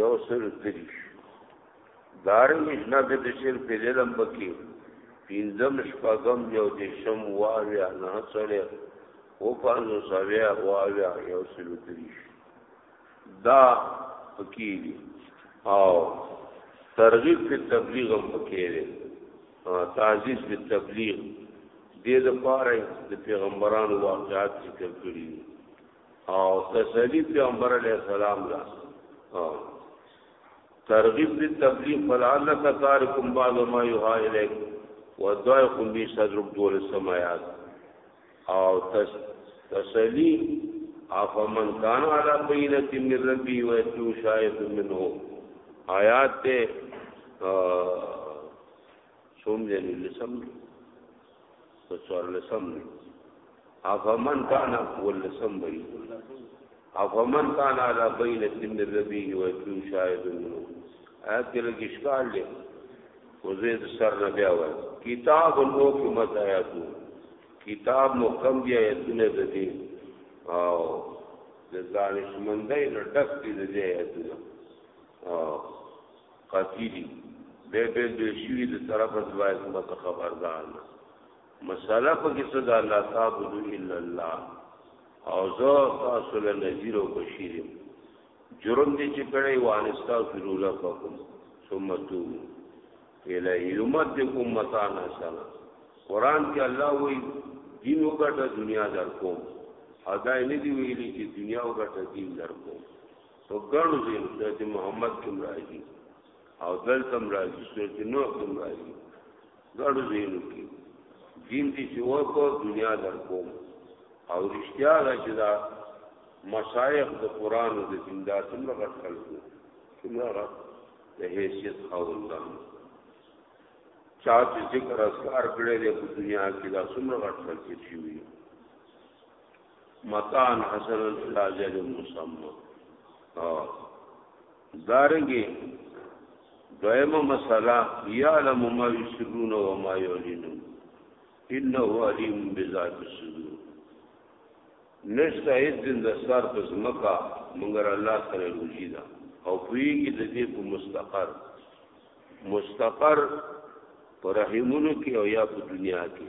یو سل دریش دارنګ جنا به د شیر په لیدم بکی پینځم شپږم یو دیشم واویا نه سره او پانو سویا واویا یو سل دریش دا پکی دی او ترغیب په تبلیغ هم پکی دی تعزیز په تبلیغ دې د پاره د پیغمبرانو واقعات ذکر کړی دي او تسلی پیغمبر علیہ السلام لا ترغیب دی تبلیغ فلعلک تارکم بعض ما یوها الیک ودعکم بی صدرک دول سمایات او تس تسلی افمن کان علی بینت من ربی و اتو شاید منه آیات ته څوم دې لسم په څور لسم دی افمن کان ولسم وی افمن کان علی بین سن ربی و یتلو شاهد منو اکل کشکال دې وزید سر نه بیا وای کتاب نو کی مت آیاتو کتاب محکم دی آیتونه د دې او د دانشمندۍ نه ډک دي د آیتونه او قاطی دی بے بے بے شوی دی طرف از باید مت خبردار نس مسئلہ پا کسا دا لا تابدو الا اللہ او زو تاسو له نذیر او بشیر جرم دې چې کړی وانستا فرولا فقم ثم تو الی یمدکم متان حسنا قران کې الله وی دین وکړه دنیا در کوم ادا نه دی ویلي چې دنیا وکړه دین در کوم په ګڼو ځینو سورت محمد کې راځي او دلته راځي سورت نوح کې راځي ګڼو ځینو کې دین دې چې وکړو دنیا در کوم او رښتیا ده چې دا مشایخ د قران او د دین دا څومره غټ خلکو څومره غټ د حیثیت خاوندان چا چې ذکر اسکار کړی دی په دنیا کې دا څومره غټ خلک شي متان حسن الاجر مسمى او دارنګي دویمه مسله یعلم ما یسرون و ما یعلنون انه علیم بذات الصدور نشته هیڅ د سر په زمکا مونږه الله سره روزي دا او پیږي د دې په مستقر مستقر پر رحمونو کې او یا په دنیا کې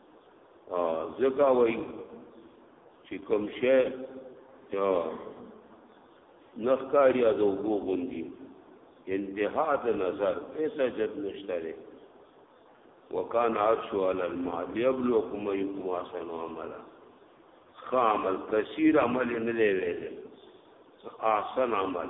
ځکه وای چې کوم شی نخکاری از اوبو غوندي انتها د نظر ایسا جد نشته دی وکان عرشو علی الماء لیبلوکم ایکم احسن عملا خامل کثیر عمل نه دی ویل احسن عمل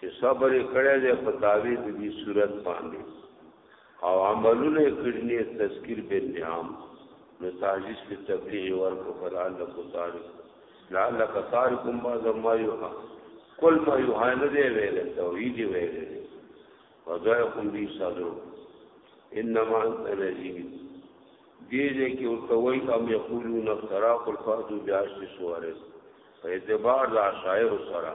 چې صبر کړی دی په تعویذ دی صورت باندې او عملونه کړنی تذکیر به نعام نو تعجیز په تبلیغ ورکو فلعل کو تارک لعل کا تارک ما زما یو کل ما یو هانه دی ویل توحید ویل فضای کوم دی صدر انما انت نذیر دې دې کې ورته وای ام یقولون افتراق الفاظ بیاش سوارس په اعتبار د عشائر سره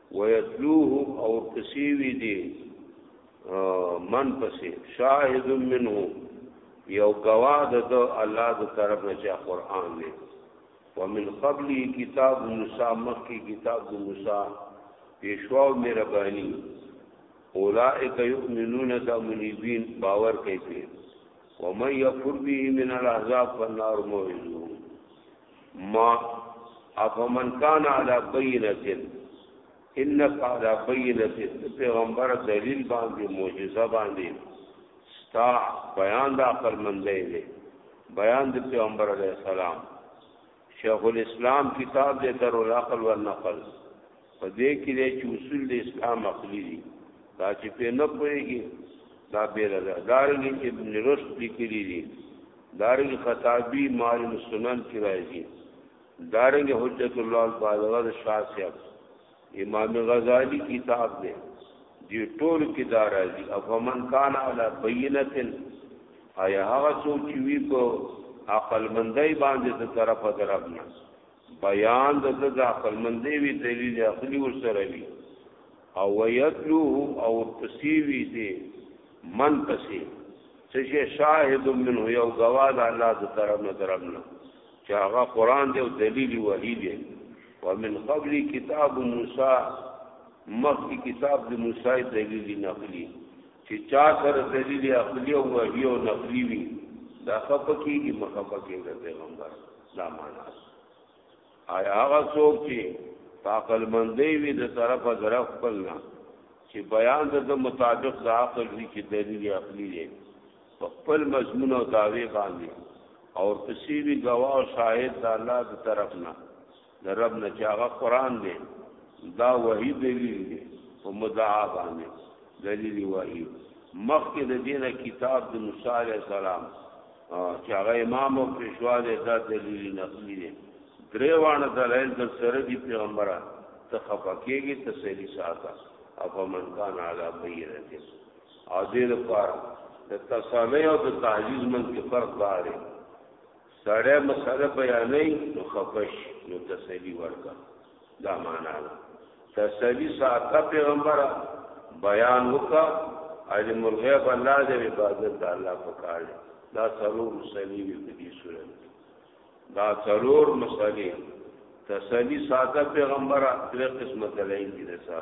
ويتلوه او پسې وی دي من پسې شاهد منه یو گواه د الله د طرف نه چې قران دی ومن قبلی کتاب موسی مخکی کتاب د موسی پیشوا او مهربانی اولائک یؤمنون دا منیبین باور کوي ومن یکفر به من الاحزاب فالنار موعده ما افمن کان علی بینه انک علی بینه پیغمبر دلیل باندې معجزه باندې ستا بیان د عقل مندې دی بیان د پیغمبر علی السلام شیخ الاسلام کتاب دې در العقل والنقل په دې کې دی چې اصول د اسلام عقلي دي دا چې په نه پوهېږي دا بېل ده دارنګې ابن رشد لیکلي دي دارنګې خطابي معلم سنن کې راځي دارنګې حجت الله البالغه د شاه صاحب امام غزالی کتاب دی دی ټول کې دا راځي افمن کان علی بینتن آیا هغه څوک چې وی په عقل مندای باندې د طرفه دربنه بیان د د عقلمندې وی دلیل عقلی ورسره وی او ویتلوه او تسیوی دی من پسی چې شاهد منه یو گواه د الله د طرف نه طرف نه چې هغه قران دی او دلیل وحی دی ومن قبل کتاب موسی مخکې کتاب د موسی دلیل نقلی چې چا سره دلیل عقلی او وحی او نقلی وی دا خپکی کی مخفکی د پیغمبر دا معنا آیا هغه څوک چې عقل مندې وي د طرف ظرف خپلنا چې بیان د مطابق د عقل وی چې دلیل عقلی دی په خپل مضمون او داوی باندې او پسې وی گواه او شاهد د الله د طرف نه د رب نه چې هغه قران دی دا وحی دلیل دی په مدعا باندې دلیل وحی مخکې د دینه کتاب د موسی علی السلام چې هغه امام او پیشوا دی دا دلیل نقلی دی درې وانه دلایل د سره دی پیغمبره ته خفقېږي تسلی ساته او من کان علی بینته او دې لپاره د تسلی او د تعجیز من کې فرق دی سړی مسله بیانې نو خفش نو تسلی ورکړه دا معنا ده تسلی ساته پیغمبر بیان وکا علم الغیب الله دې عبادت الله پکار دا څلور مسلې په دې صورت دا څلور مسلې تسلی ساته پیغمبر درې قسمه دلایل دي رسا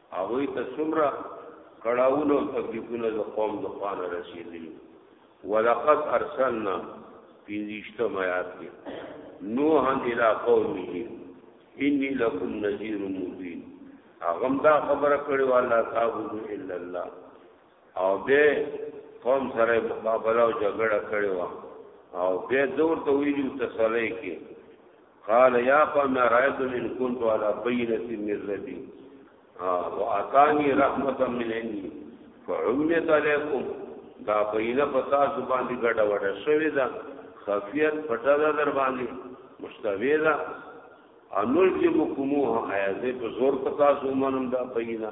هغوی ته څومره کړاوونه او تکلیفونه د قوم د خوانه رسیدلی ولقد ارسلنا پینځشتم آیات کې نوح الى قومه انی لکم نذیر مبین هغه دا خبره کړې والا تعبدوا الا الله او به قوم سره مقابله او جګړه کړې و او به دور ته ویلو تسلی کې قال یا قوم رایت ان كنت على بينه من ربي واتاني رحمه من عندي فعمت عليكم دا بینه پتا زبان دی ګډه وډه شوی دا خفیت پټه ده در باندې مشتوی ده انول کې مکموه ایازه په زور پتا زمانم دا بینه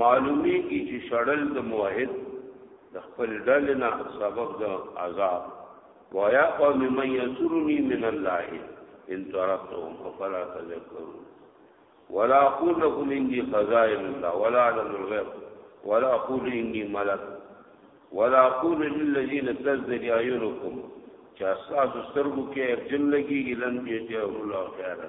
معلومیږي چې شړل د موحد د خپل ډلې نه سبب د عذاب ويا قوم من يسرني من الله ان تركتهم فلا تذكرون ولا اقول لكم اني خزائن الله ولا اعلم الغيب ولا اقول اني ملك ولا اقول للذين تزدري اعينكم چا ساز سترګو کې ارجن لګي لن دې ته الله خيرا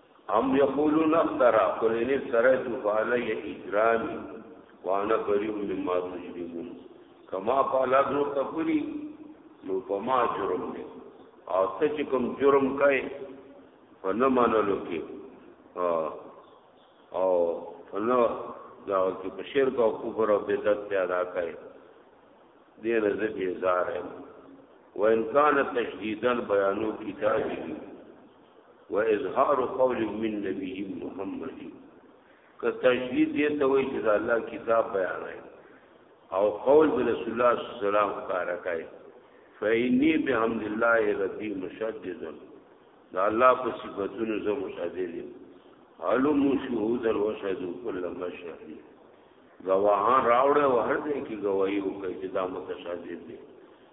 ام یقولون افترا قل ان افتريت فعلي اجرامي وانا بريء مما تجرمون کما قال ابن تفری نو پما جرم دی او ته چې کوم جرم کوي په نه منلو کې او په نه دا چې په شرک او کفر او بدعت پیدا کوي دې رزه بیزار وان کان تشدیدا بیانو کتابی و اظهار قول من نبی محمد که تجدید دې ته وایي چې الله کتاب بیان او قول د رسول الله صلی الله علیه وسلم کار کوي فإني بحمد الله ربي مشدد دا الله په صفاتونو زه مشدد یم علم شهود الوشهد كل مشهد گواهان راوړ او هر ځای کې گواہی وکړي چې دا متشدد دي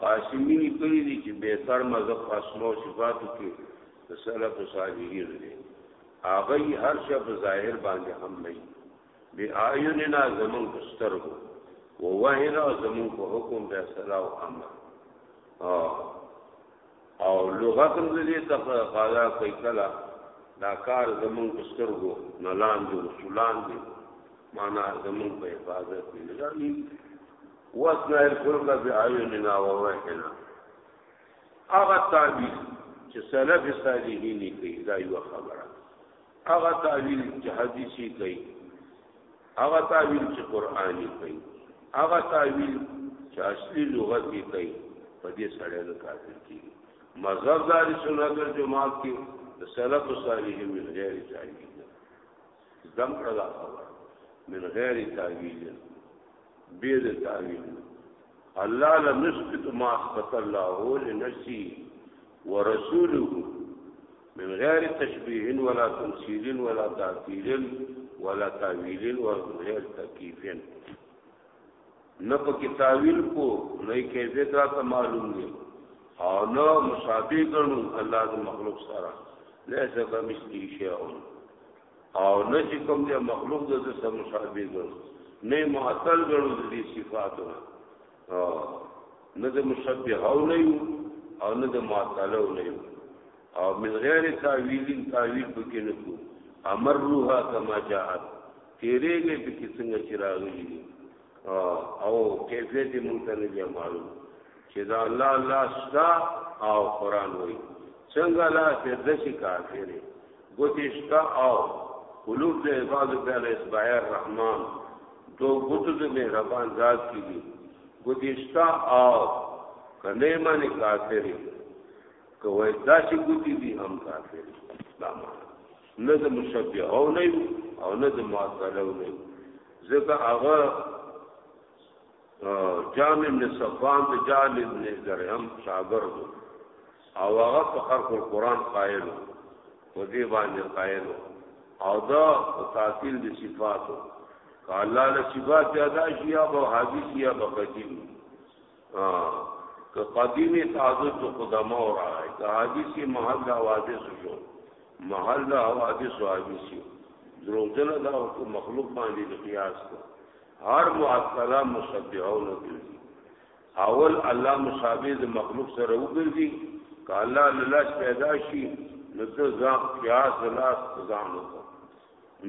قاسمي لیکلي دي چې بهتر مذهب په اسماء او صفاتو کې د سلف صالحین دی هغه هر څه په ظاهر باندې هم نه وي بی آیوننا زمون په سترګو و وحینا زمون په حکم د صلاح او امر او او لغت هم دې تقاضا کوي کله دا کار زمون په سترګو نه لاندې رسولان دي معنا زمون په حفاظت کې نه دي واسنا الفلک بعیوننا ووحنا هغه تعبیر چې سلف صالحین کوي دا یو خبره هغه تعبیر چې حدیثي کوي هغه تعویل چې قرآني کوي هغه تعویل چې اصلي لغت یې کوي په دې سړی نه کافر کیږي مذهب داري سنت جماعت کې د سلف صالح من غیر تعویل دم کړه خبر من غیر تعویل بیر تعویل الله لم يثبت ما اثبت الله لنفسه ورسوله من غیر تشبیه ولا تمثيل ولا تعطيل ولا تعویل ولا غیر تکیف نه په کتابیل کو نه کیفیت را ته معلوم دی او نه مشابه ګڼو الله د مخلوق سره ليس کمثله شيء او نه چې کوم دې مخلوق د څه سره مشابه ګرځي نه معطل ګرځي د دې صفاتو نه د مشبه او نه یو او نه د معطل او نه یو او من غیر تعویل تعویل پکې نه کو امر روحا کما جاءت تیرېږي په کې څنګه چې راغلي او کیفیت مونږ ته نه معلوم چې دا الله الله شتا او قران وای څنګه لا چې د شي کافر ګوتې شتا او قلوب د عباد بل اسباع الرحمن دو ګوتو د مهربان ذات کیږي ګوتې شتا او کنه باندې کافر کوي دا چې ګوتې دي هم کافر دا نه د مشبه او نه او نه د معطل او نه ځکه هغه جامع ابن صفان د جامع ابن درهم شاګرد او هغه په خلق القرآن قائل و دې باندې قائل او دا تعطیل د صفاتو کاله له صفات ادا شي یا به حدیث یا به قدیم ها که قدیمی تعدد تو قدما اور آئے که حدیثی محل دا حوادث شو محل دا حوادث و حدیثی دروغجن دا مخلوق باندې قیاس کو هر معطله مشبهونه ګرځي اول الله مشابه د مخلوق سره وګرځي که الله لله پیدا شي نو ته ځان قیاس لاس ځان وکړه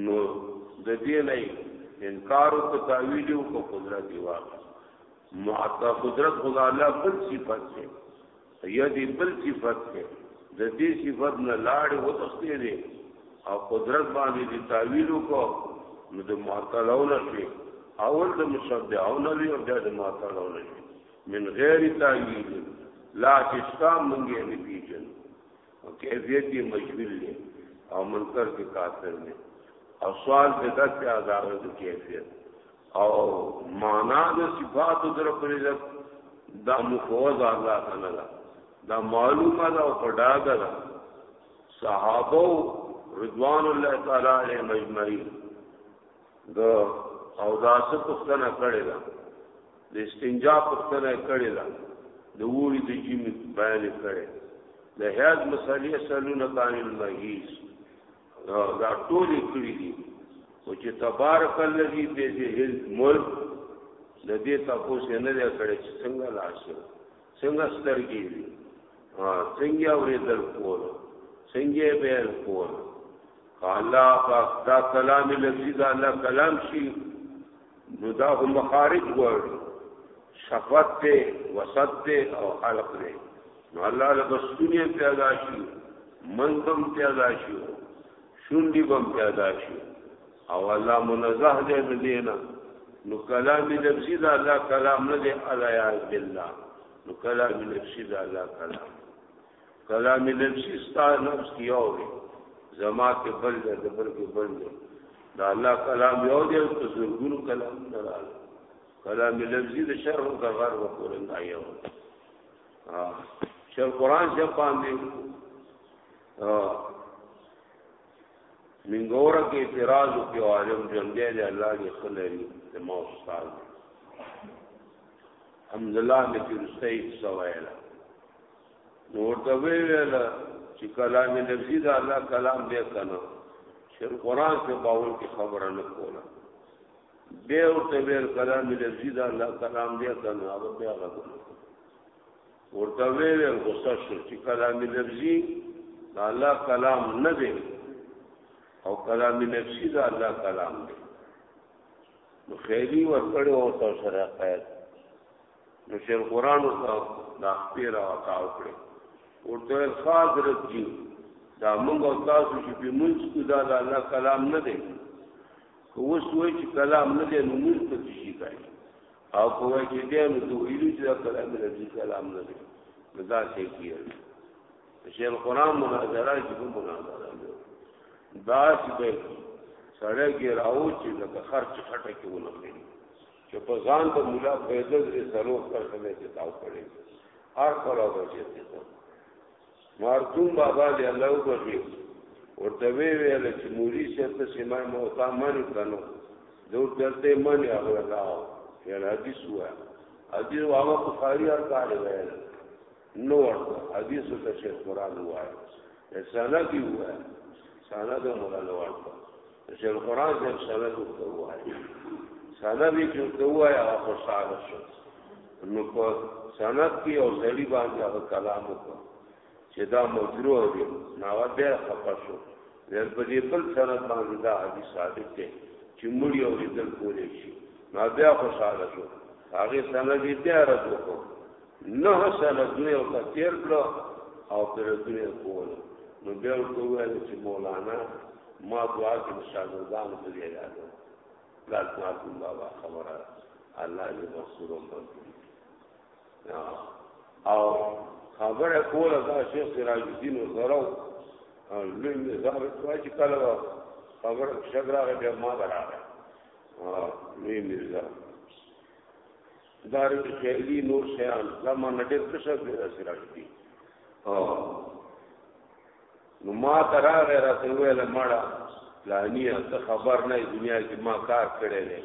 نو د دې نه انکار او تعویل او قدرت دی واقع معطا قدرت خدا الله بل صفات دی یدی بل صفت ته د دې صفت نه لاړې وتښتې دي او قدرت باندې دي تعویل وکړو نو د معطلونه شي اول د مشبهونه وی او بیا د معطلونه شي من غیر تعویل لا تشتا منګې نه پیژن او کیفیت یې مجبور دی او منکر کې کافر دی او سوال دې داسې آزاد کیفیت او معنا د صفات د رب العزت دا مفوض الله تعالی دا, دا معلومه دا او پډاګه دا صحابه رضوان الله تعالی علیه مجمعین دا او دا څه پښتنه کړی دا د استنجا پښتنه کړی دا د ووري د جیم بیان کړی د هیاز مسالې سلونه کان المحیز دا دا ټول کړی دي او چې تبارک الذی بیده الملک د دې تاسو نه لري کړی چې څنګه لاشو څنګه سترګې دي څنګه اوریدل کول څنګه بیل کول الله پاک دا کلام لفظي دا الله کلام شي نو دا هم مخارج ور شفت ته وسط ته او حلق له نو الله له بسونی پیدا شي منظم پیدا شي شونډي بم پیدا شي او الله منزه دې مدینه نو کلام نفسي دا الله کلام نه دې الیاذ بالله نو کلام نفسي دا الله کلام کلام لفظي ستا نفس کې یو دی زما کې بل دی د بل کې بل دی دا الله کلام یو دی او ته زرګونو کلام نه راغلی کلام لفظي د شرح او د غرب پورې نه یو ها شر قران چې باندې منګور کې اعتراض په عالم ژوندې دی الله دې خلري د مو استاد الحمدلله مې چې رسېږي سوایلا نور ته ویل چې کلام لفظي دا الله کلام دی کنه چې قران ته باور کې خبره نه کوله به ورته ویل کلام لفظي دا الله کلام دی کنه هغه بیا غوښته ورته ویل غوسه شو چې کلام لفظي دا الله کلام نه دی او کلام نفسي دا الله کلام دی نو خیری ورکړو او تاسو سره قید نو شیخ قران ورته دا پیرا تاو کړو ورته خاص رځي دا موږ او تاسو چې په موږ کې دا د الله کلام نه دی کو اوس وایي چې کلام نه دی نو موږ ته شي کوي او کوی چې دی نو دوی ویلو چې دا کلام نه دی کلام نه دی نو دا څه کیږي شیخ قران مناظره چې کوم مناظره دا چې به سړی ګراو چې د خرچ خټه کې ونه چې په ځان د مولا پیدا د سلو پرځمه کې تاو کړي هر کله وځي ته مارتون بابا دی الله وبخي ورته وی ویل چې موري شته چې ما مو تا من کنو دور دلته من هغه دا یل حدیث وای حدیث هغه بخاری هر کار ویل نو ورته حدیث ته شیخ قران وای سند دی وای سند مولا نو ورته چې قرآن دې سند ورته وایي سند یې چې ورته وایي هغه خوشاله شو نو په سند کې او سړي باندې هغه کلام وکړ چې دا مجروح دی نو بیا خفه شو ور په دې بل سند باندې دا حدیث ثابت دی چې مړی او دل کولې شي نو بیا خوشاله شو هغه سند یې بیا رد وکړ نه سره دوی او تیر کړو او پر دوی کول نو بیا ورته ویل چې مولانا ما دعا کې شاګردان ته دی یاد ګل ما کوم بابا خبره الله دې مسرور وکړي او خبره کوله دا شیخ سراج الدین زرو لوی مزار کوي چې کله خبره شګراغه بیا ما براغه لوی مزار دارنګ خیلی نور شیان دا ما نډیر څه شو پیدا سي راځي او نو ما ترا غیر ته ویل مړه لانیه ته خبر نه دنیا کې ما کار کړی دی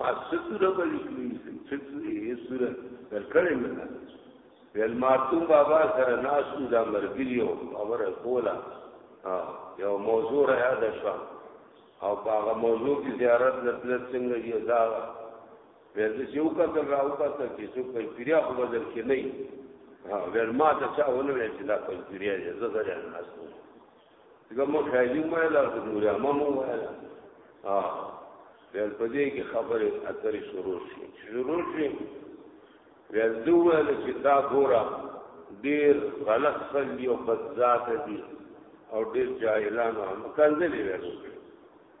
ما ستوره بلی کړی ستوره یې سوره درکړې مې نه ویل ما تم بابا سره ناسو دا مرګیو خبره کوله یو موضوع را یاد شو او هغه موضوع کې زیارت لته څنګه یې دا ویل د یو کتل راو کتل چې څو پنځپیریا خو بدل کې نه ها ویل ما ته چا ونه ویل چې دا پنځپیریا دی زه سره نه ناسو دغه مو خایلی مې لا د نور ما مو ویل ها ویل په دې کې خبره اترې شروع شي شروع شي ویل دوه ویل چې دا ګورا ډیر غلط خلی او بد ذات دي او ډیر جاهلانو هم کنځلې ویل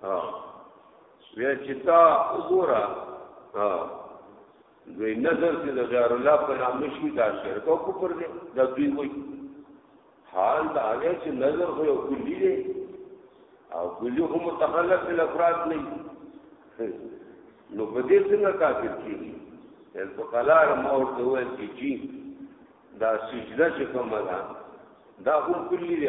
ها وی چې تا وګوره ها دوی نظر چې د غیر الله په نام شي دا شرک او کفر دی دا دوی وایي حال دا دی چې نظر خو یو کلی دی او کلی خو متخلق له افراد نه نو په دې څنګه کافر کیږي هل په قلار مور ته وایي چې جی دا سجده چې کومه ده دا هم کلی دی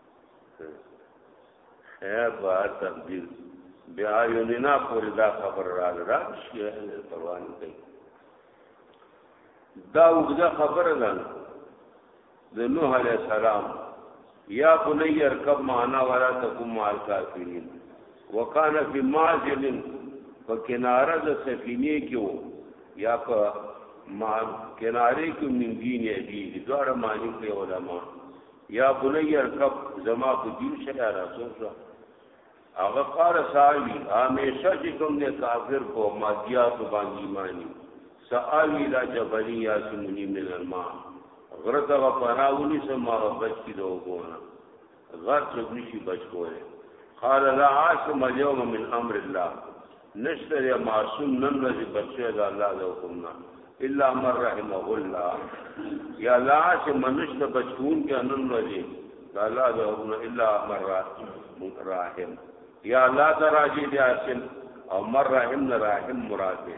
اے با تقدیر بیا یو نه پوری دا خبر را را شي پروان کوي دا وګړه خبره ده د نوح علی السلام یا بنی ارکب معنا ولا تکم مع الکافرین وکانه فی ماجل په کناره د سفینه کې وو یا په ما کناره کې من دین دی دوړ معنی کوي علما یا بنی ارکب زما په دین شیا رسول شو هغه قال ساوی همیشه چې کوم نه کافر کو مادیات باندې ایمانی ساوی لا جبلی یا سمنی من الماء غرته و پناونی سم را بچ کی دو ګونه غر څوک نشي بچ کوله قال لا عاصم اليوم من امر الله نشته دی معصوم نن ورځې بچی د الله د حکم نه الا من رحمه الله یا لا چې منشت بچون کې نن ورځې د الله د حکم نه الا من رحم یا لا تراجی دی اسم او من رحم نه رحم مراد دی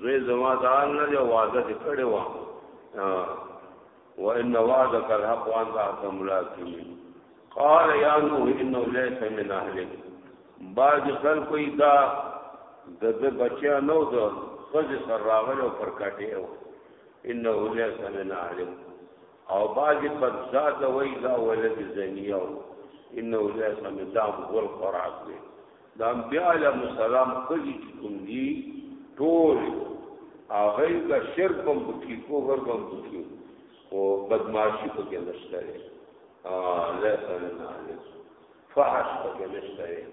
زوی زما دال نه دی وعده دې کړې و وان وعدك الحق وانت احكم الحاكمين قال يا نوح انه ليس من اهلك بعض خلکو دا د د بچیا نو د خځ سر راغلو پر کټه او انه ليس من اهلك او بعض قد ذات وای دا ولد زنیو انه ليس من دام غل قرات دی د انبیاء علیهم السلام خزی چې کوم دي ټول هغه کا شرک هم پکې کوفر هم پکې او بدمعاشي پکې نشته لري ا لا سننا علی فحش پکې نشته لري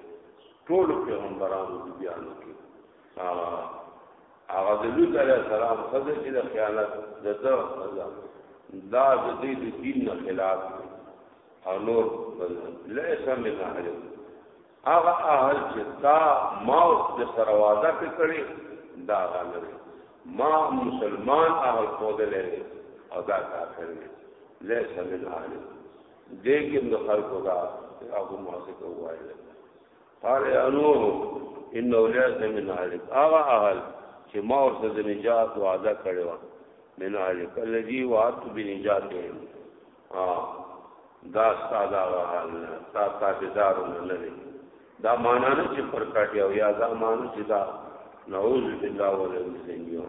ټول پیغمبرانو دي بیان کوي ا هغه د لوط علی السلام خزه چې د خیانت دته خزه دا د دې دین خلاف او نور ليس من اهل هغه اهل چې تا ما او د سره وعده کړې دا غلره ما مسلمان اهل خودلې او دا کافر دی لیس من اهل دې کې د خلکو دا ابو موافق وایل قال انور انه لیس من اهل هغه اهل چې ما او د نجات وعده کړې و من اهل الذي وعدت بنجاتهم ها دا ساده حال نه تا تابعدار نه لري دا معنا نه چې پر کاټي او یا دا معنا چې دا نعوذ بالله ولنسین یو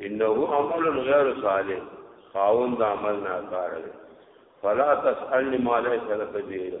انه عمل غیر صالح خاون دا عمل ناکار دی فلا تسألني ما ليس لك به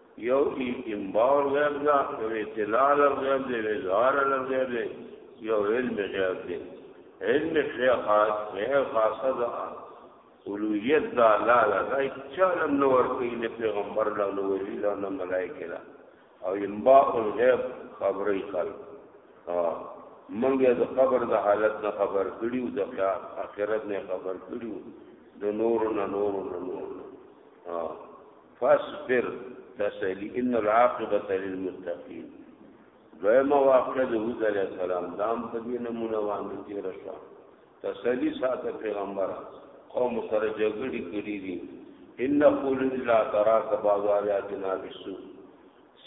یو ای امبار غیب دا یو اطلاع غیب دی اظهار غیب دی یو علم غیب دی علم خاص غیر خاص دا اولویت دا لا لا دا چالم نور کوي نه پیغمبر لا نو ولی لا نه ملائکه لا او امبار غیب خبرې خلق ها منګه د قبر د حالت نه خبر کړیو د آخرت نه خبر کړیو د نور نه نور نه نور ها فاصبر تسلی ان العاقبت للمتقین دویمه واقعه د هود علیه السلام دام په دې نمونه باندې تیر شو تسلی ساته پیغمبر قوم سره جګړې کړې دي ان قول الا تراک بعض آیاتنا بالسوء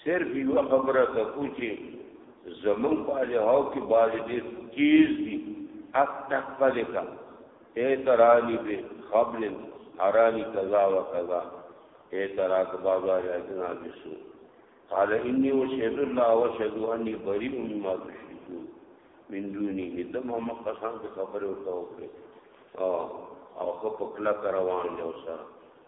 صرف یوه خبره ته کوم چې زمون په لهاو کې باز دې تیز دي اک تک پلکا اے ترانی به خبر ارانی قضا و قضا اے ترا کو بازار یا جنا بسو قال انی و شهد الله و شهد انی بری مما تشرکو من دونی دم هم قسم ته خبر او توکل او او خپل کلا روان دی وسره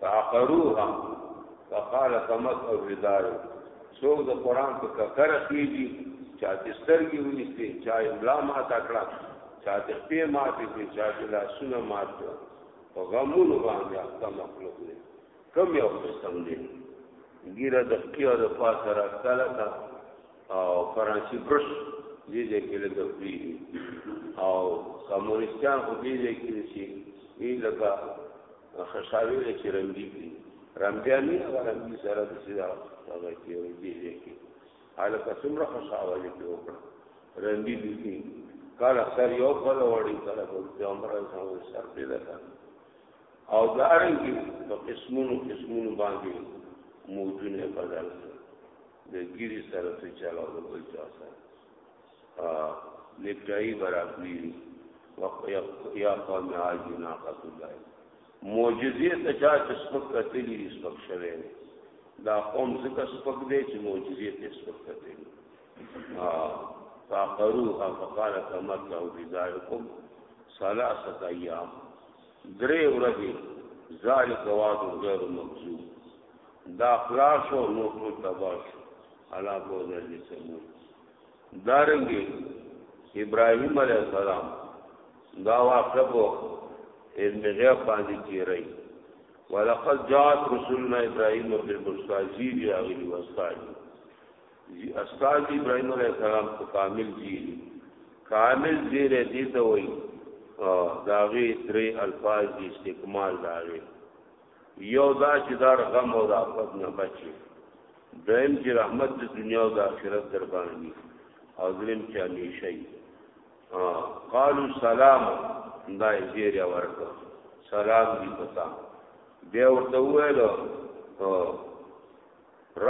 فعقروها فقال تمس او ردايو څوک د قران په ککر کیږي چا د سترګې ونیسي چا املا ما تکړه چا د پې ما دې چا د لاسونه ما ته په غمون باندې اخته مخلوق دی کم یو قسم دی ګیره د کیو د پاسه راکاله تا او فرانسی برش دې دې کې له دپی او کمونستان خو دې دې کې شي ای لکه خشاوی له چې رنګي کړي رمبیا نه هغه رنګي سره د سیدا هغه کې یو دې دې کې حالا که څومره خشاوه دې کې وکړه رنګي دې کې کله سر یو کول وړي کله په عمر سره سر دې ده او دا رنګي په قسمونو قسمونو باندې موجونه بدل دي د ګيري سره څه چلاو د بل چا سره لټای برابري یا قوم عاجنا قتل الله معجزې ته چا چې سپک کتلی دي سپک شوی دا قوم ځکه سپک دی چې معجزې ته سپک کتلی فاقروها فقال تمتعوا بذلكم ثلاثه ايام درې ورځې ذالک وعد غیر مکذوب دا خلاص او نو ټول تباش علا بوزر دي سمون دارنګي ابراهيم عليه السلام دا واقع په علم غیب باندې تیری ولقد جاءت رسولنا ابراهيم بالمستاجي دي هغه دي واستاجي جی استاد ابراهيم عليه السلام کو کامل جی کامل جی له دې ته وای داغي درې الفاظ دي استکمال داغي یو دا چې دار غم او د آفت نه بچي دویم چې رحمت د دنیا او د آخرت در باندې او دریم چې همیشه یې قالو سلام دا یې زیری ورکړ سلام دی پتا بیا ورته وویل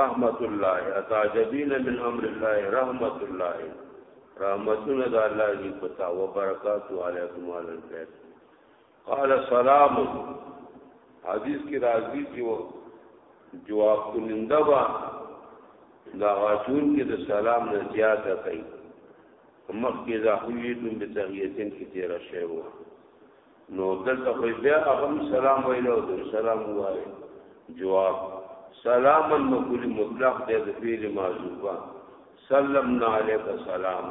رحمت الله اتعجبین من امر الله رحمت الله رحمتنا د الله دی پتا و برکاتو علیکم علی البیت قال سلام حدیث کی راضی چې و جواب کننده با دا غاچون کې د سلام نه زیاته کوي مخ کې دا حویتون به تغییتن کې تیر شوی و نو دلته خو بیا هغه سلام ویل او سلام وایي جواب سلام المقول مطلق دې د فعل معذوبه سلمنا علیک سلام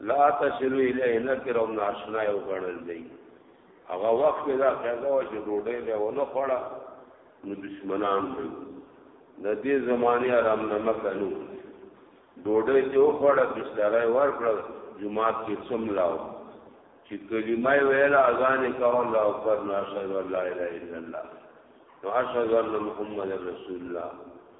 لا تشرو الیه نکر او ناشنا یو غړل دی هغه وخت کې دا خیاله و چې ډوډۍ له ونه خوړه نو دشمنان دی د دې زمانه آرام نه مکنو ډوډۍ ته وخوړه بسترای ورکړه جمعات کې سم لاو چې کلمه ویل اذان کاو الله اکبر ناشهد الله الا الله نو اشهد ان محمد رسول الله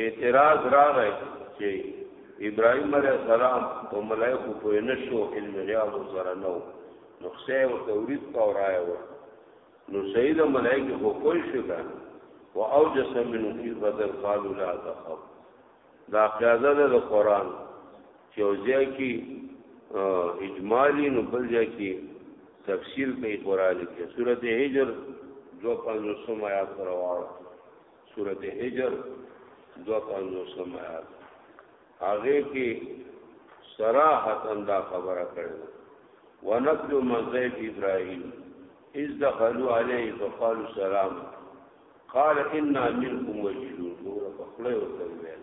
اعتراض راغی چې ابراهيم عليه السلام او ملائکه په نشو علم غیاب سره نو نو خسه او تورید کا راي و نو سید ملائکه خو کوئی شو کان او اوجس من فی بدر قالوا لا تخف دا قیاده ده قرآن چې اوځه کی اجمالی نو بل ځای کی تفسیر کوي قرآن کې سورته هجر 250 آیات پرواړه سورت حجر دو پنځوسم آیات هغه کې صراحتا دا خبره کړې ونقل مزید ابراهیم اذ دخلوا عليه فقالوا سلام قال انا منكم وجلون نور فخلوا تلوين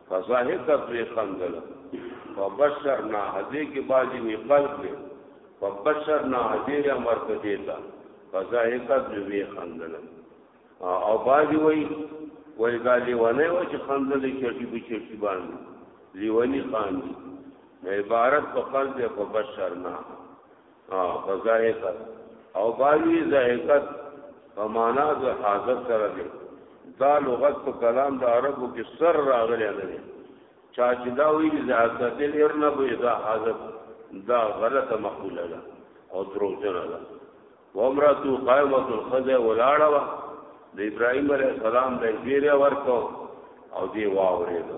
فضاحکت وی خندل فبشرنا هدی کې باجی می قلب دی فبشرنا هدی امر ته دیتا فضاحکت وی خندل او باجی وی وای دا لیوانه و چې خندل چټي په چټي باندې لیوانی خان دی عبارت په قلب فبشرنا ها فزائقت او باوی زائقت په معنا د حاضر سره دی دا لغت په کلام د عربو کې سر راغلی نه دی چا چې دا وی زائقت الارنب اذا حاضر دا غلطه مقوله ده او دروغجنه ده وامراتو قائمه الخزه ولاړه وا د ابراهيم عليه السلام د ډیره ورکو او دی واورېدو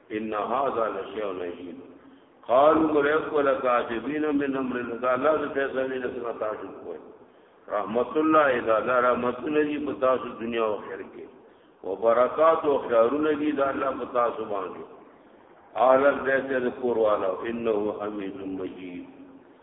ان هذا لشيء عجيب قالوا ملك ولا كاتبين من امر الله لا تفعلوا ان سنا تعجب کوي رحمت الله اذا لا رحمت الذي بتاس دنیا او اخرت کې وبرکات او خيرونه دي دا الله بتاس باندې اعلی بیت ذکر والا انه حمید مجید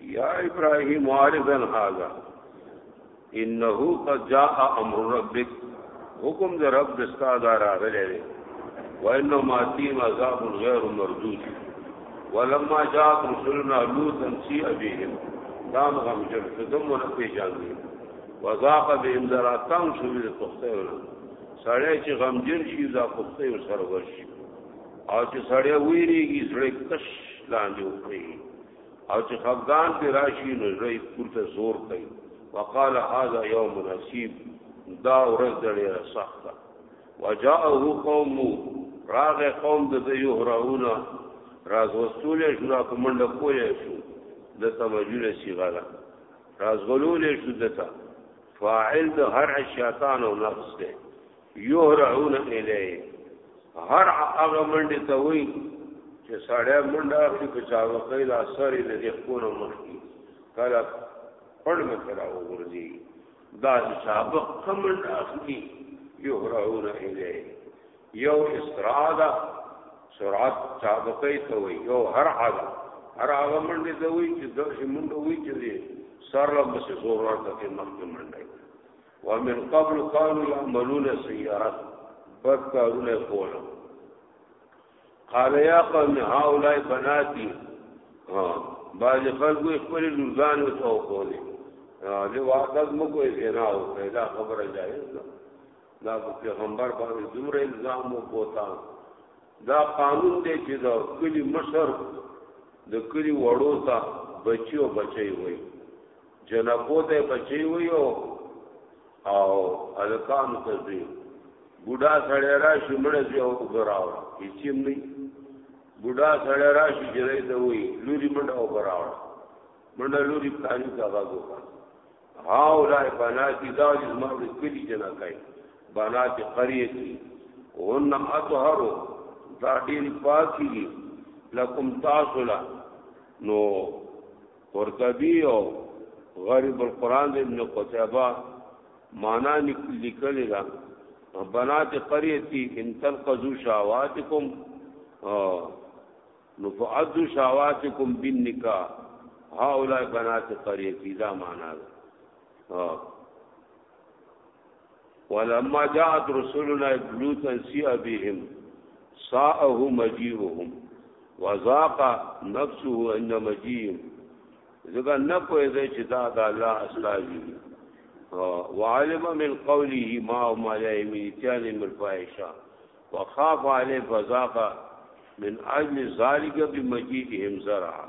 یا ابراهیم عارضا هذا انه قد جاء امر ربک حکم در رب دستا دار راغلی دی وانه ما تیم عذاب غیر مردود ولما جاء رسولنا لوطا سی ابيهم دام غم جل تدم ور پیجان دی وذاق بهم ذرا تم شو د پخته ونه سړی چې غمجن شي دا پخته ور سره ورشي او چې سړی ویریږي سړی کش لاندې وکړي او چې خفقان دی راشي نو زړه یې پورته زور کوي وقال هذا يوم نصيب دا ورځ ډېره سخته وجاءه قوم راغ قوم د یهرعون راز وصول شورا په منډه کولې شو د تمجل صيغه راز غلول شو دتا فاعل د هر شیطان او نفس ده یهرعون الیه هر هغه منډه ته وای چې ساړه منډه اخلي په چاغو کې لا سری د دې خونو مخکي کله پړ مې کرا وګرځي دا چې چاغو کمن اخلي یهرعون الیه یو استراده سرعت چاغو کې ته وای یو هر هغه هر هغه منډه ته وای چې د منډه وای چې سر له مسې زور ورته مخکې منډه ومن قبل كانوا يعملون السيئات بد کارونه کوله قال يا قوم هؤلاء بناتي ها باج خلق خپل لوزان او تو کوله له واقعت مو کوئی زنا او پیدا خبره جایز ده دا پیغمبر باندې دومره الزام او بوتا دا قانون دی چې دا کلی مشر د کلی وړو ته بچي او بچي وایي جنکو ته بچي ویو او الکان ته دی بوډا سړی راشي مړ دی او براو هیڅ نه بوډا سړی راشي جری ته وی لوري مړ او براو مړ لوري پلاني دا غاغو هاو لای بناتی دا زما د کلی جنا کوي بناتی قریه کی هن اطهرو دا ډیر پاکی لکم تاسو لا نو قرطبي او غریب القران ابن قتيبه معنا لیکل دا بنات قريتي ان تلقذوا شهواتكم نو فعدوا شهواتكم بالنکاح هؤلاء بنات قريتي دا معنا دا ولما جاءت رسولنا لوطا سيئ بهم ساءه مجيئهم وذاق نفسه ان مجيئهم ځکه نه کوی دی چې دا د الله استاجي وعلم من قوله ما هم عليه من اتيان الفاحشة وخاف عليه فذاق من اجل ذلك بمجيئهم زرعا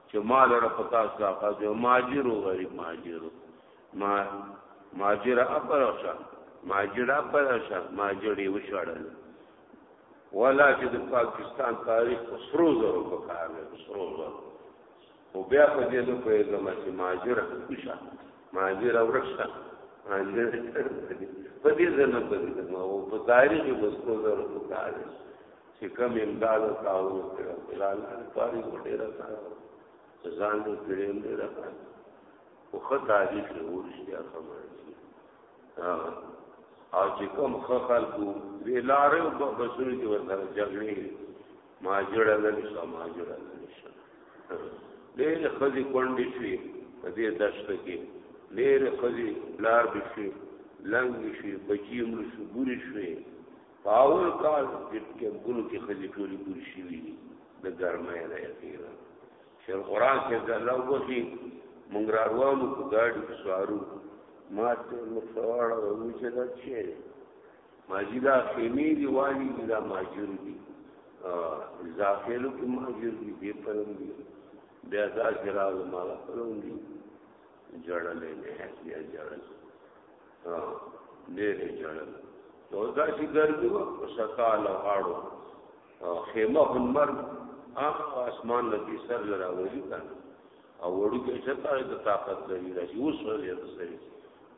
چې ما لره پتا ساقه جو ماجر او غریب ماجر ما ماجر اپر شا ماجر اپر شا ماجر یو شړل ولا چې د پاکستان تاریخ په سرو زرو په کار دی سرو زرو او بیا په دې نو په زما چې ماجر خوشا ماجر ورښه ماجر په دې ځنه په دې نو په تاریخ په سرو زرو په کار دی چې کوم امداد تعاون کړو بلال پاری ډیر سره ځان دې کړې دې راځه او خدای دې ته ورشیا خبره شي ها او چې کوم خلکو دې لارو په بسوري کې ورسره جګړې ما جوړه نه شو ما جوړه نه شو ډېر خزي کونډې شي په دې دشت کې ډېر خزي بلار بشي لنګ شي بچي مر شو ګوري شوي په اول کال چې کمپونو کې خځې ټولې پورې شوي دي د ګرمۍ نه یې تېره شیخ قرآن صاحب د الله وبخښي مونږ را روانو په ګاډي کې سوارو ما ته مخ سواړه وایي چې دا څه دی ماجي دا خیمې دي والي دي دا ماجور دي زاخیلو کې ماجور دي بې پرم دي بیا دا چې راغلو ما پرم دي جړلې نه بیا جړل ها ډېر جړل نو دا چې ګرمي و په شکال او اړو خیمه هنمر اخ اسمان لګي سر لرا وړي کان او وړي کې شتا د طاقت لري راځي اوس ورځي د سړي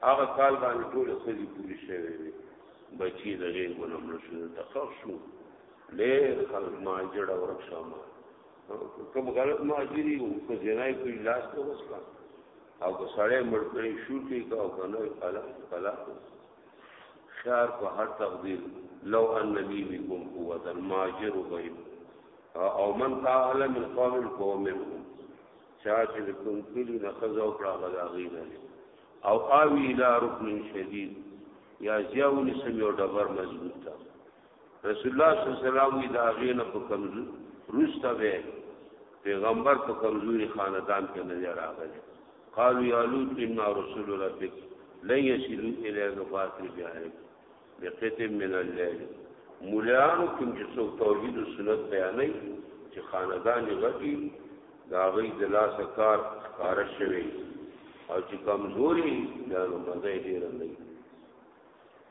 هغه کال باندې ټول سړي پوری شوی وي بچي دغه ګونم نشو ته خښ شو ډېر خلک ما جوړ ورښامه کوم غلط ماجری او کو زنای کوي لاس ته وسکا او که سړی مړ کړی شوټي کا او کنه خلاص خلاص خيار په هر تقدیر لو ان نبی بكم قوت الماجر غیب او من تعالی من قوم القوم منهم چا چې کوم کلی نه خزو کړه غلاغی نه او اوی الى ركن شدید یا زیاونی سم یو ډبر مضبوط تا رسول الله صلی الله علیه وسلم دا غینه په کمزور روسته وې پیغمبر په کمزوري خاندان کې نه راغلی قالوا یا لوط ان رسول ربک لن یسلو الیک فاتر بیاهک بقتم من الليل مولانو کوم چې څوک توحید او سنت بیانې چې خاندان غټي دا غي د لاس کار کار شوی او چې کمزوري دا مزه ډیر نه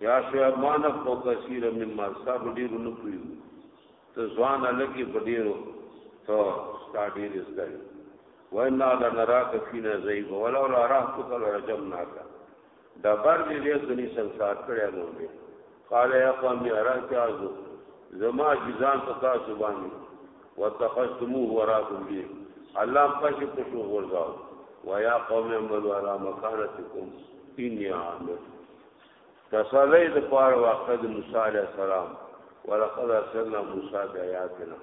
یا شعب ما نفقو کثیر مما ستا په ډیرو نه پویو ته ځوان لکه په ډیرو ته ستا ډیر زده وای نه لا نراک فینا زیب ولا ولا راه تو کل رجم ناکا دا بر دې دې سني سنسار کړه نو دې قال یا قوم ارا کیا زو زما جزان پتا سبانی وتخصموه وراکم بی الله پښې پښو ورځاو ويا قوم عملوا على مكانتكم اني عامل تسلی د پاره واقع د موسی علی السلام ولقد ارسلنا موسی بآياتنا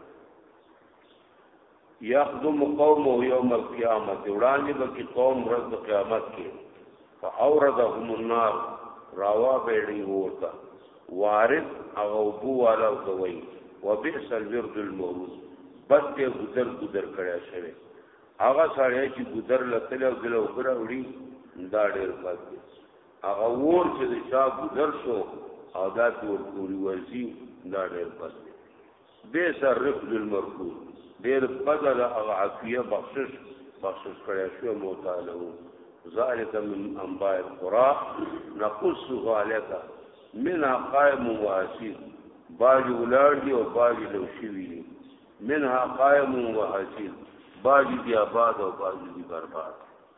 يخدم قومه يوم القيامه وړاندې به کې قوم ورځ د قیامت کې فاوردهم النار راوا بیړی ورته وارد هغه بو والا دوی وبئس الورد المورود بد دې ګذر ګذر کړیا شوی هغه سړی چې ګذر لته له ګلو ګره وړي دا ډېر بد دی هغه ور چې د چا ګذر شو او دا تور پوری ورزی دا ډېر بس دی بے سر رفض المرفوض ډېر بد د هغه عفیه بخشش بخشش کړی شو موتاله ذالک من انباء القرى نقصه عليك من قائم واسير باج ولار دی او باج لو شوی دی منها قائم و حسین باج دی آباد او باج دی برباد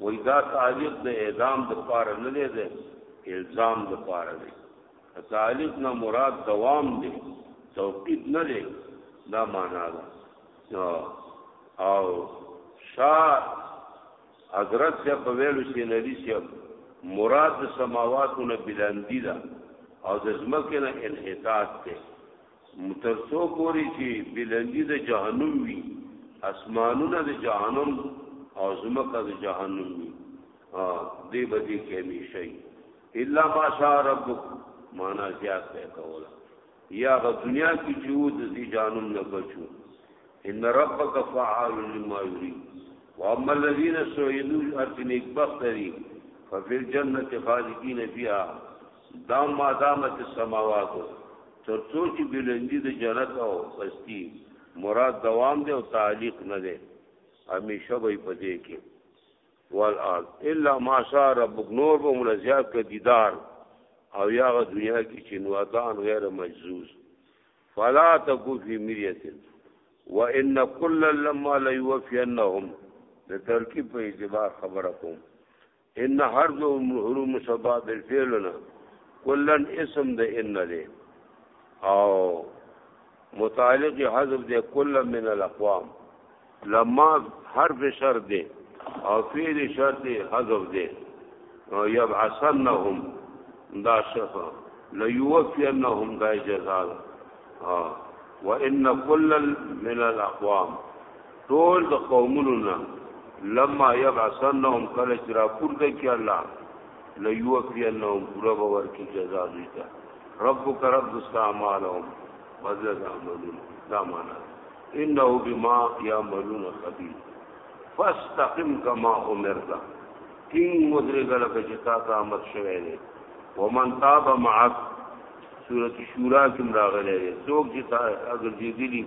وای دا تعلیق د اعدام د پاره نه دی ده الزام د پاره دی تعلیق نه مراد دوام دی توقید نه دی دا معنا ده او شا حضرت سے په ویلو شي نبی سی مراد سماواتونه بلندی ده او د زمکه نه انحطاط ده نو تر څو پورې چې بلندی د جهنم وي اسمانونه د جهنم او زمکه د جهنم وي دې بدی کې همیشه الا ماشاء ربک معنا زیات دی کولا یا په دنیا کې چې و د دې جهنم نه بچو ان ربک فعال لما یرید واما الذين سعدوا ارتنیک بختری ففي الجنه خالدین فيها دا ما دامه چې سماواتو تر څو چې بلندی د جنت او پستی مراد دوام دی او تعلیق نه دی همیشه به پدې کې والارض الا ماشاء ربک نور به مل زیات ک دیدار او یا غ دنیا کې چې نوادان غیر مجزوز فلا تکو فی مریه وان کل لما لیوفینهم د ترکیب په اعتبار خبره کوم ان هر دو حروف مشبہ بالفعل نه کلن اسم د ان دی او متعلق حذف دی کل من الاقوام لما حرف شر دی او فعل شر دی حذف دی او یبعثنهم دا شفا ليوفينهم دا جزاء وان كل من الاقوام ټول د قومونو نه لما یبعثنهم کله چې راپورته کی الله لیوفینهم پورا باور کی جزا دوی ته ربک رب استعمالهم بدل د عملونو دا معنا انه بما يعملون خبير فاستقم كما امرت کین مدرګه لکه چې تا ته امر شوی دی ومن تاب معك سورۃ شورا کې راغلی دی څوک چې تا اگر دې دي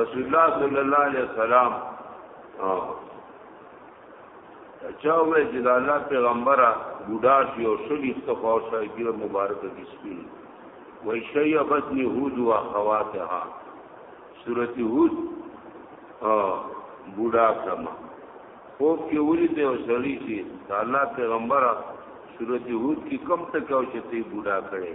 رسول الله صلی الله علیه وسلم چا وې چې دا الله پیغمبره بوډا شي او شلی استفاو شي ګره مبارک دي سپي وای شي بس يهود او خواتها سورۃ یهود بوډا کما خوب کې ولي ته وسړی شي دا الله پیغمبره سورۃ یهود کې کم تک او چې ته بوډا کړي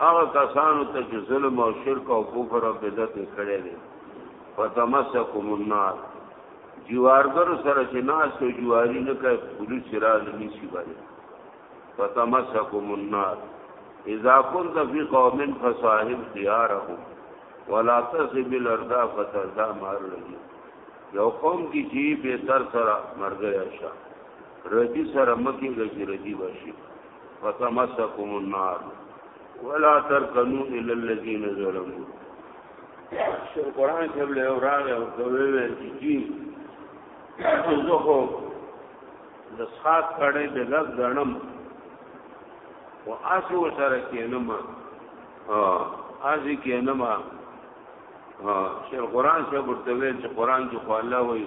هغه کسانو ته چې ظلم او شرک او کفر او بدعت کړي دي فتمسکم النار جوارګر سره چې ناس او جواری نه کوي پولیس را لنیسی باندې فتمسکم النار اذا كنت في قوم فصاحب خيارهم ولا تصب الارض فترضى مار لگی یو قوم کی جی به سر سره مرګ یا شاه ردی سره مکی گجی ردی باشی فتمسکم النار ولا ترکنو الى الذين ظلموا شر قرآن کې بل یو راغ او کوي ویل چې جی زه خو د سات کړي د لګ غنم او آسی و سره کینم ها آسی کینم ها شر قرآن کې ورته ویل چې قرآن کې خو الله وایي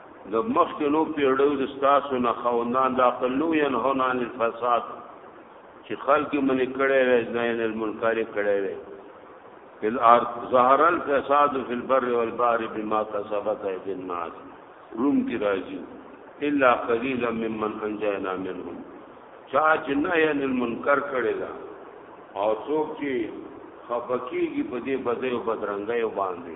د مخکنو پیړیو د ستاسو نه خوندان د عقل نو ينهون عن الفساد چې خلک منې کړي وي ځنه المنکر کړي وي فل ارض ظهر الفساد فی البر والبحر بما کسبت ایدی الناس روم کی راځي الا قليلا ممن انجينا منهم چا چې نه یې المنکر کړي دا او څوک چې خفقېږي په دې بدې او بدرنګي باندې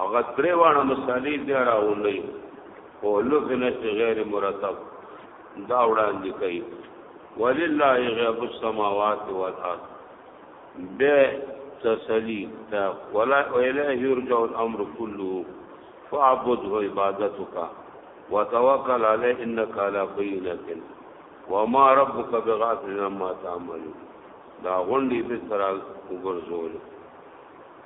هغه درې واړه مسالې دی راولې او لوزنه غیر مرتب دا وړاندې کوي ولله غیب السماوات والارض به تسلی تا ولا اله یرجع الامر كله فاعبد عبادتك وتوکل علیه انک علی بینه وما ربک بغافل عما تعملون دا غونډې به سره وګرځول